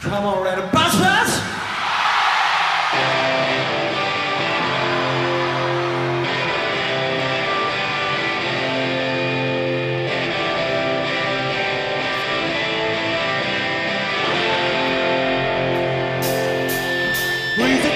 Come on, little bastards! With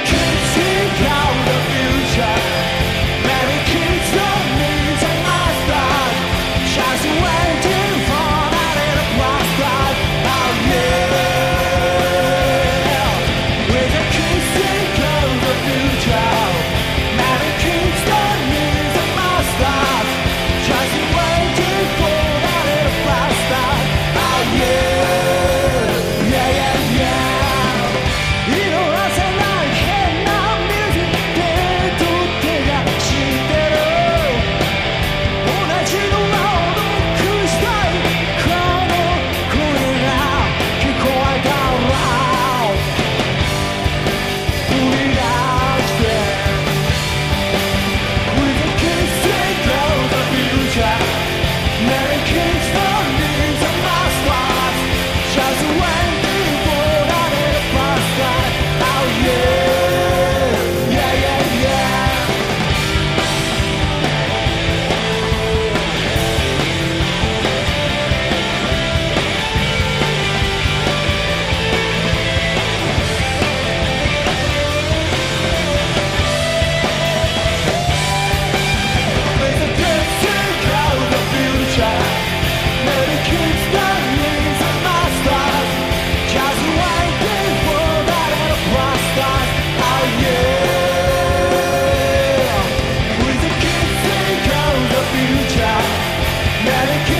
Many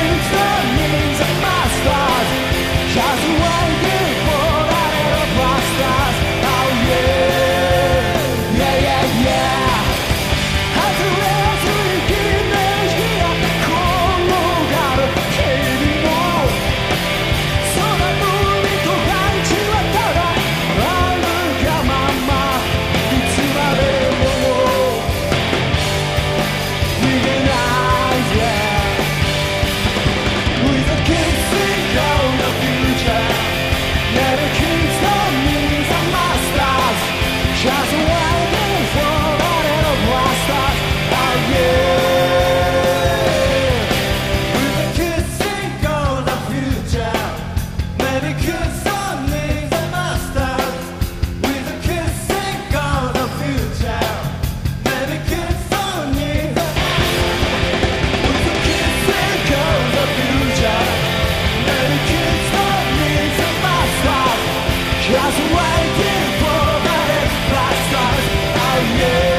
Just waiting for the last time I knew